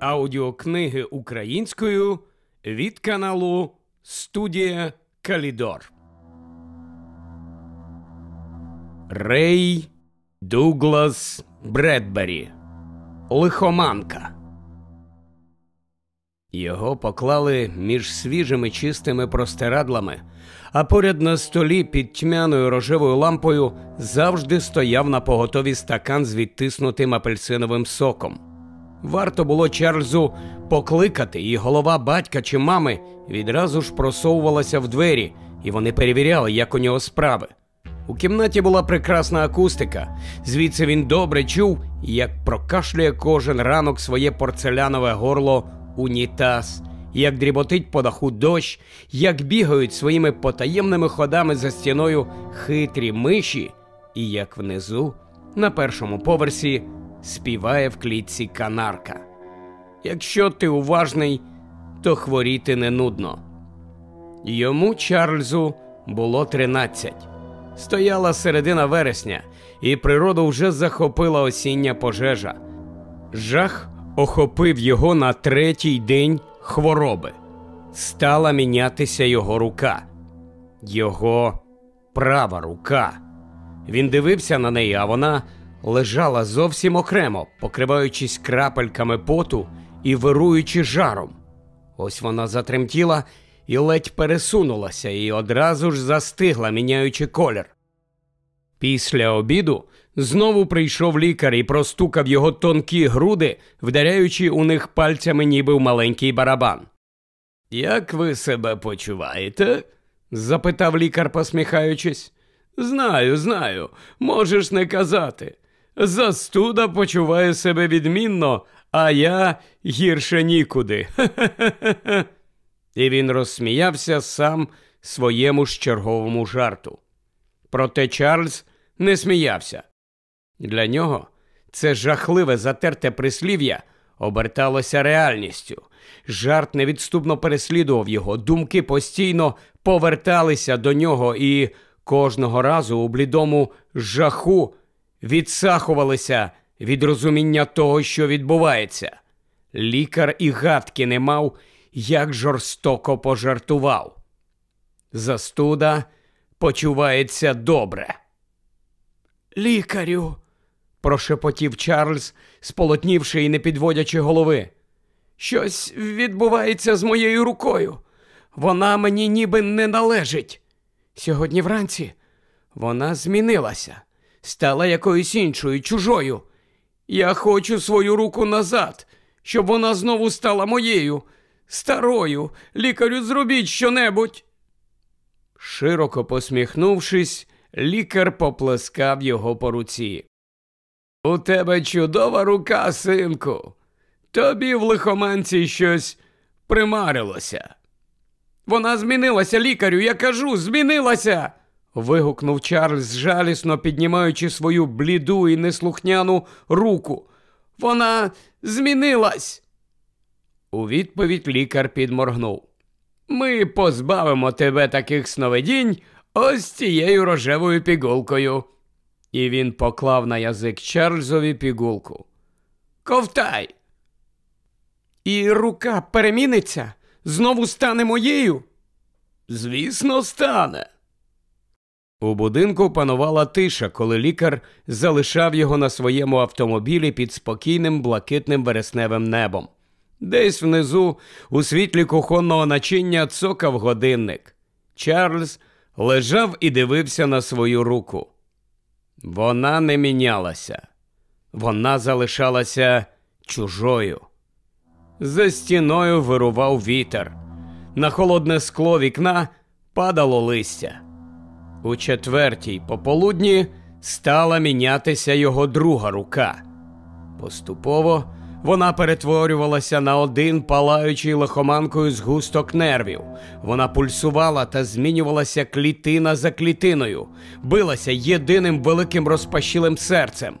Аудіокниги українською від каналу Студія Калідор. Рей Дуглас Бредбері. Лихоманка. Його поклали між свіжими чистими простирадлами, а поряд на столі під тьмяною рожевою лампою завжди стояв на поготові стакан з відтиснутим апельсиновим соком. Варто було Чарльзу покликати, і голова батька чи мами відразу ж просовувалася в двері, і вони перевіряли, як у нього справи. У кімнаті була прекрасна акустика, звідси він добре чув, як прокашлює кожен ранок своє порцелянове горло унітаз, як дріботить по даху дощ, як бігають своїми потаємними ходами за стіною хитрі миші, і як внизу, на першому поверсі, співає в клітці канарка. Якщо ти уважний, то хворіти не нудно. Йому Чарльзу було тринадцять. Стояла середина вересня, і природу вже захопила осіння пожежа. Жах охопив його на третій день хвороби. Стала мінятися його рука, його права рука. Він дивився на неї, а вона лежала зовсім окремо, покриваючись крапельками поту і вируючи жаром. Ось вона затремтіла і ледь пересунулася, і одразу ж застигла, міняючи колір. Після обіду знову прийшов лікар і простукав його тонкі груди, вдаряючи у них пальцями, ніби в маленький барабан. Як ви себе почуваєте? запитав лікар, посміхаючись. Знаю, знаю, можеш не казати. Застуда почуває себе відмінно, а я гірше нікуди. І він розсміявся сам своєму ж черговому жарту. Проте Чарльз не сміявся. Для нього це жахливе затерте прислів'я оберталося реальністю. Жарт невідступно переслідував його, думки постійно поверталися до нього і кожного разу у блідому жаху відсахувалися від розуміння того, що відбувається. Лікар і гадки не мав, як жорстоко пожартував. Застуда почувається добре. Лікарю, прошепотів Чарльз, сполотнівши і не підводячи голови. Щось відбувається з моєю рукою. Вона мені ніби не належить. Сьогодні вранці вона змінилася, стала якоюсь іншою, чужою. Я хочу свою руку назад, щоб вона знову стала моєю, старою. Лікарю, зробіть щонебудь. Широко посміхнувшись, лікар поплескав його по руці. У тебе чудова рука, синку. Тобі в лихоманці щось примарилося. Вона змінилася, лікарю, я кажу, змінилася. вигукнув Чарльз, жалісно піднімаючи свою бліду і неслухняну руку. Вона змінилась. У відповідь лікар підморгнув. Ми позбавимо тебе таких сновидінь ось цією рожевою пігулкою. І він поклав на язик Чарльзові пігулку. Ковтай. І рука переміниться, знову стане моєю? Звісно, стане. У будинку панувала тиша, коли лікар залишав його на своєму автомобілі під спокійним блакитним вересневим небом. Десь внизу, у світлі кухонного начиння, цокав годинник. Чарльз лежав і дивився на свою руку. Вона не мінялася, вона залишалася чужою. За стіною вирував вітер. На холодне скло вікна падало листя. У четвертій пополудні стала мінятися його друга рука. Поступово вона перетворювалася на один палаючий лихоманкою згусток нервів. Вона пульсувала та змінювалася клітина за клітиною, билася єдиним великим розпашілим серцем.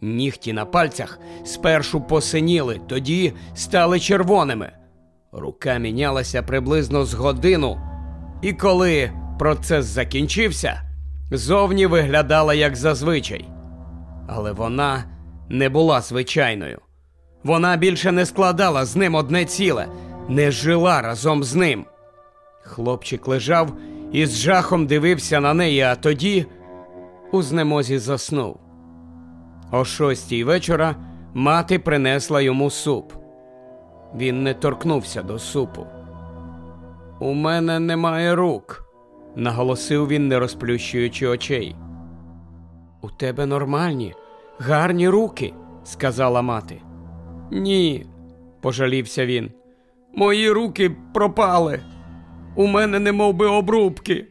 Нігті на пальцях спершу посиніли, тоді стали червоними. Рука мінялася приблизно з годину, і коли процес закінчився, зовні виглядала як зазвичай. Але вона не була звичайною. Вона більше не складала з ним одне ціле, не жила разом з ним. Хлопчик лежав і з жахом дивився на неї, а тоді у знемозі заснув. О шостій вечора мати принесла йому суп. Він не торкнувся до супу. У мене немає рук, наголосив він, не розплющуючи очей. У тебе нормальні, гарні руки, сказала мати. Ні, пожалівся він. Мої руки пропали. У мене не би обрубки.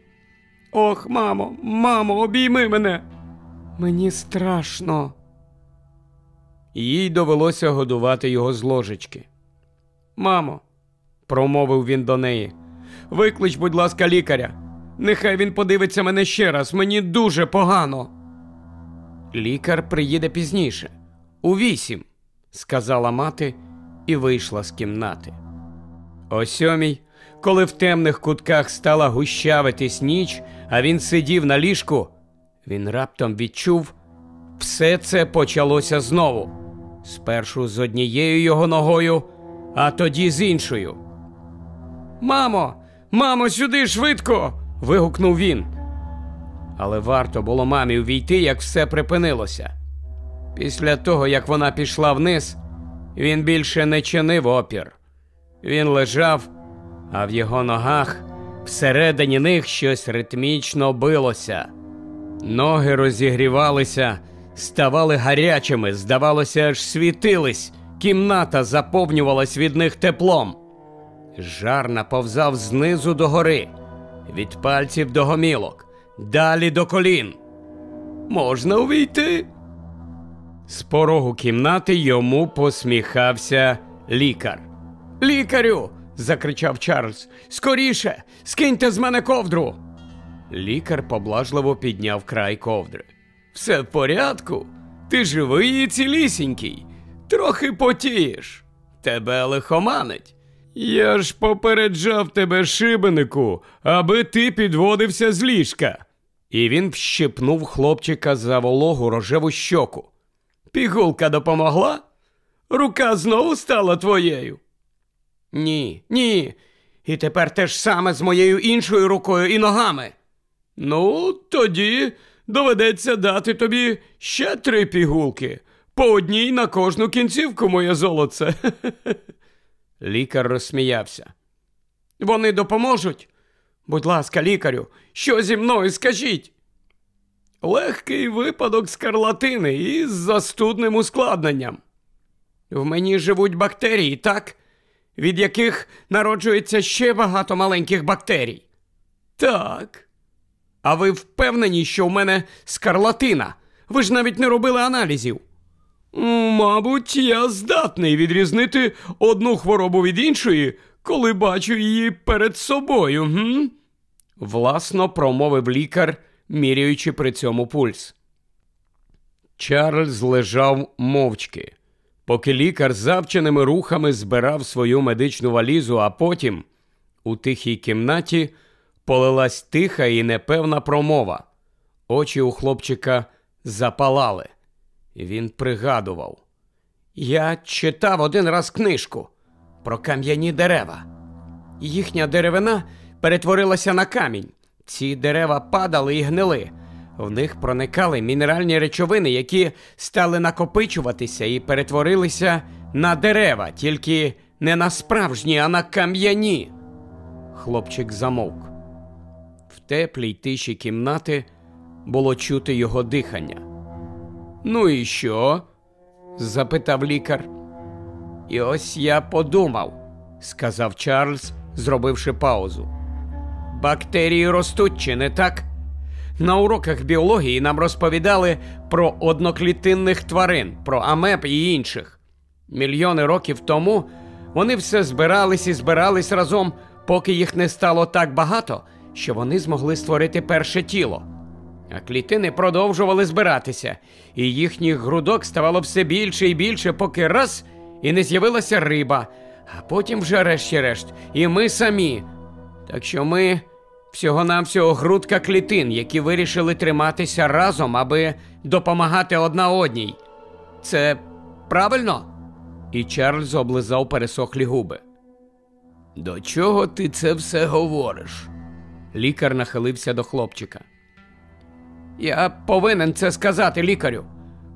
Ох, мамо, мамо, обійми мене. Мені страшно. Їй довелося годувати його з ложечки. Мамо, промовив він до неї, виклич, будь ласка, лікаря. Нехай він подивиться мене ще раз, мені дуже погано. Лікар приїде пізніше, у вісім, сказала мати і вийшла з кімнати. О сьомій, коли в темних кутках стала гущавитись ніч, а він сидів на ліжку, він раптом відчув, все це почалося знову. Спершу з однією його ногою, а тоді з іншою. Мамо, мамо, сюди швидко. вигукнув він. Але варто було мамі увійти, як все припинилося. Після того, як вона пішла вниз, він більше не чинив опір. Він лежав, а в його ногах всередині них щось ритмічно билося. Ноги розігрівалися, ставали гарячими, здавалося, аж світились, кімната заповнювалась від них теплом. Жар наповзав знизу до гори, від пальців до гомілок, далі до колін. Можна увійти? З порогу кімнати йому посміхався лікар. Лікарю. закричав Чарльз. Скоріше, скиньте з мене ковдру. Лікар поблажливо підняв край ковдри. Все в порядку. Ти живий і цілісінький. Трохи потієш. Тебе лихоманить. Я ж попереджав тебе, шибенику, аби ти підводився з ліжка. І він вщипнув хлопчика за вологу рожеву щоку. Пігулка допомогла? Рука знову стала твоєю. Ні, ні. І тепер те ж саме з моєю іншою рукою і ногами. Ну, тоді доведеться дати тобі ще три пігулки, по одній на кожну кінцівку, моє золоце. Лікар розсміявся. Вони допоможуть? Будь ласка, лікарю, що зі мною скажіть? Легкий випадок скарлатини із застудним ускладненням. В мені живуть бактерії, так? Від яких народжується ще багато маленьких бактерій. Так. А ви впевнені, що в мене скарлатина? Ви ж навіть не робили аналізів. Мабуть, я здатний відрізнити одну хворобу від іншої, коли бачу її перед собою. Гм? Власно промовив лікар, міряючи при цьому пульс. Чарльз лежав мовчки, поки лікар завченими рухами збирав свою медичну валізу, а потім у тихій кімнаті полилась тиха і непевна промова. Очі у хлопчика запалали. Він пригадував. Я читав один раз книжку про кам'яні дерева. Їхня деревина перетворилася на камінь. Ці дерева падали і гнили. В них проникали мінеральні речовини, які стали накопичуватися і перетворилися на дерева, тільки не на справжні, а на кам'яні. Хлопчик замовк. В теплій тиші кімнати було чути його дихання. Ну і що? запитав лікар. І ось я подумав, сказав Чарльз, зробивши паузу. Бактерії ростуть, чи не так? На уроках біології нам розповідали про одноклітинних тварин, про амеб і інших. Мільйони років тому вони все збирались і збирались разом, поки їх не стало так багато, що вони змогли створити перше тіло. А клітини продовжували збиратися, і їхніх грудок ставало все більше і більше, поки раз і не з'явилася риба, а потім вже решті-решт, і ми самі. Так що ми всього-навсього грудка клітин, які вирішили триматися разом, аби допомагати одна одній. Це правильно? І Чарльз облизав пересохлі губи. До чого ти це все говориш? Лікар нахилився до хлопчика. Я повинен це сказати лікарю.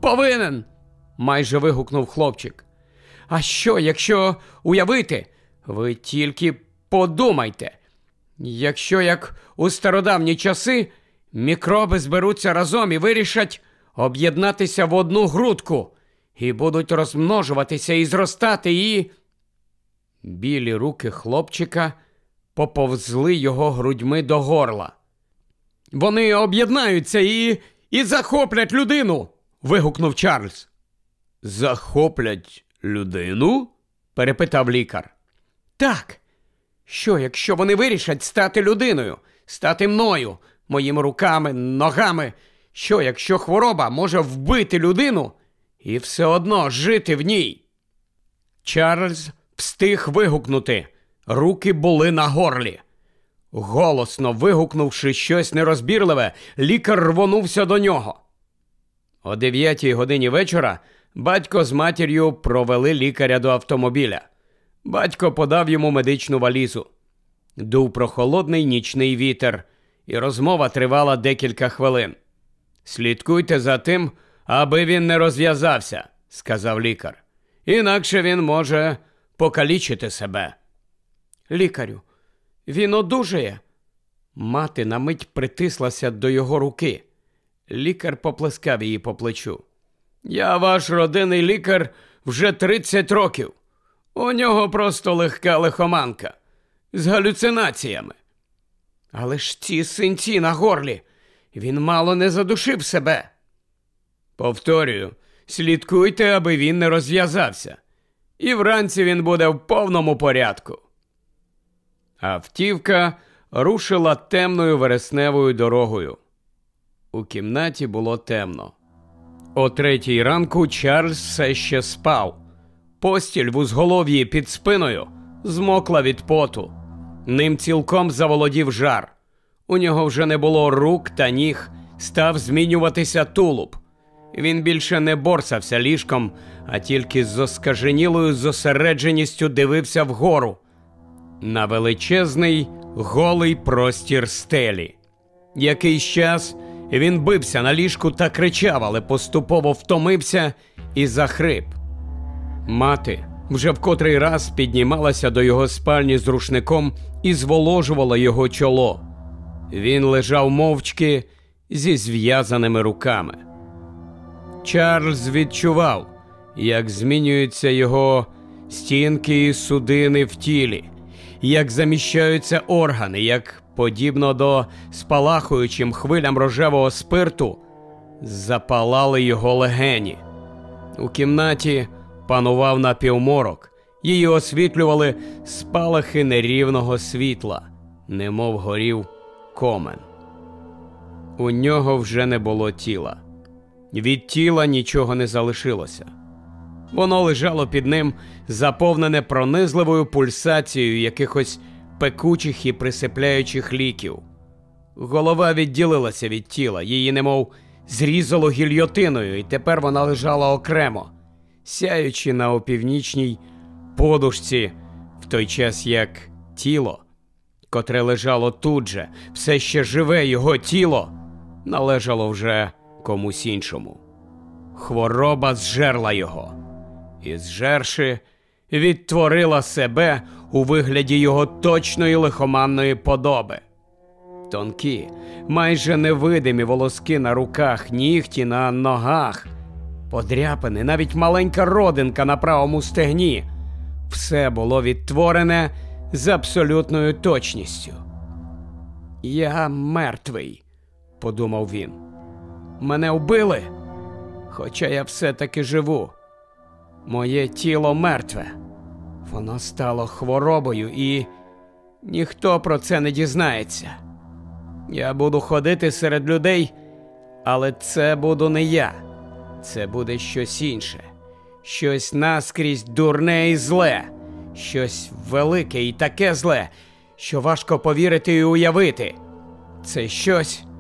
Повинен. майже вигукнув хлопчик. А що, якщо уявити? Ви тільки подумайте. Якщо як у стародавні часи мікроби зберуться разом і вирішать об'єднатися в одну грудку і будуть розмножуватися і зростати, і. Білі руки хлопчика поповзли його грудьми до горла. Вони об'єднаються і і захоплять людину. вигукнув Чарльз. Захоплять людину? перепитав лікар. Так. Що, якщо вони вирішать стати людиною, стати мною, моїми руками, ногами? Що, якщо хвороба може вбити людину і все одно жити в ній? Чарльз встиг вигукнути. Руки були на горлі. Голосно вигукнувши щось нерозбірливе, лікар рвонувся до нього. О дев'ятій годині вечора батько з матір'ю провели лікаря до автомобіля. Батько подав йому медичну валізу. Дув прохолодний нічний вітер, і розмова тривала декілька хвилин. Слідкуйте за тим, аби він не розв'язався, сказав лікар. Інакше він може покалічити себе. Лікарю, він одужає. Мати на мить притислася до його руки. Лікар поплескав її по плечу. Я ваш родинний лікар вже 30 років. У нього просто легка лихоманка з галюцинаціями. Але ж ці синці на горлі, він мало не задушив себе. Повторюю, слідкуйте, аби він не розв'язався, і вранці він буде в повному порядку. Автівка рушила темною вересневою дорогою. У кімнаті було темно. О третій ранку Чарльз все ще спав. Постіль в узголов'ї під спиною змокла від поту. Ним цілком заволодів жар. У нього вже не було рук та ніг, став змінюватися тулуб. Він більше не борсався ліжком, а тільки з оскаженілою зосередженістю дивився вгору на величезний голий простір стелі. Якийсь час він бився на ліжку та кричав, але поступово втомився і захрип. Мати вже в котрий раз піднімалася до його спальні з рушником і зволожувала його чоло. Він лежав мовчки зі зв'язаними руками. Чарльз відчував, як змінюються його стінки і судини в тілі, як заміщаються органи, як, подібно до спалахуючим хвилям рожевого спирту, запалали його легені. У кімнаті панував напівморок, її освітлювали спалахи нерівного світла, немов горів комен. У нього вже не було тіла. Від тіла нічого не залишилося. Воно лежало під ним, заповнене пронизливою пульсацією якихось пекучих і присипляючих ліків. Голова відділилася від тіла, її немов зрізало гільйотиною, і тепер вона лежала окремо, сяючи на опівнічній подушці, в той час як тіло, котре лежало тут же, все ще живе його тіло, належало вже комусь іншому. Хвороба зжерла його, і зжерши, відтворила себе у вигляді його точної лихоманної подоби. Тонкі, майже невидимі волоски на руках, нігті на ногах, подряпини, навіть маленька родинка на правому стегні. Все було відтворене з абсолютною точністю. Я мертвий, подумав він. Мене вбили, хоча я все-таки живу. Моє тіло мертве. Воно стало хворобою, і ніхто про це не дізнається. Я буду ходити серед людей, але це буду не я. Це буде щось інше, щось наскрізь дурне і зле, щось велике і таке зле, що важко повірити і уявити, Це щось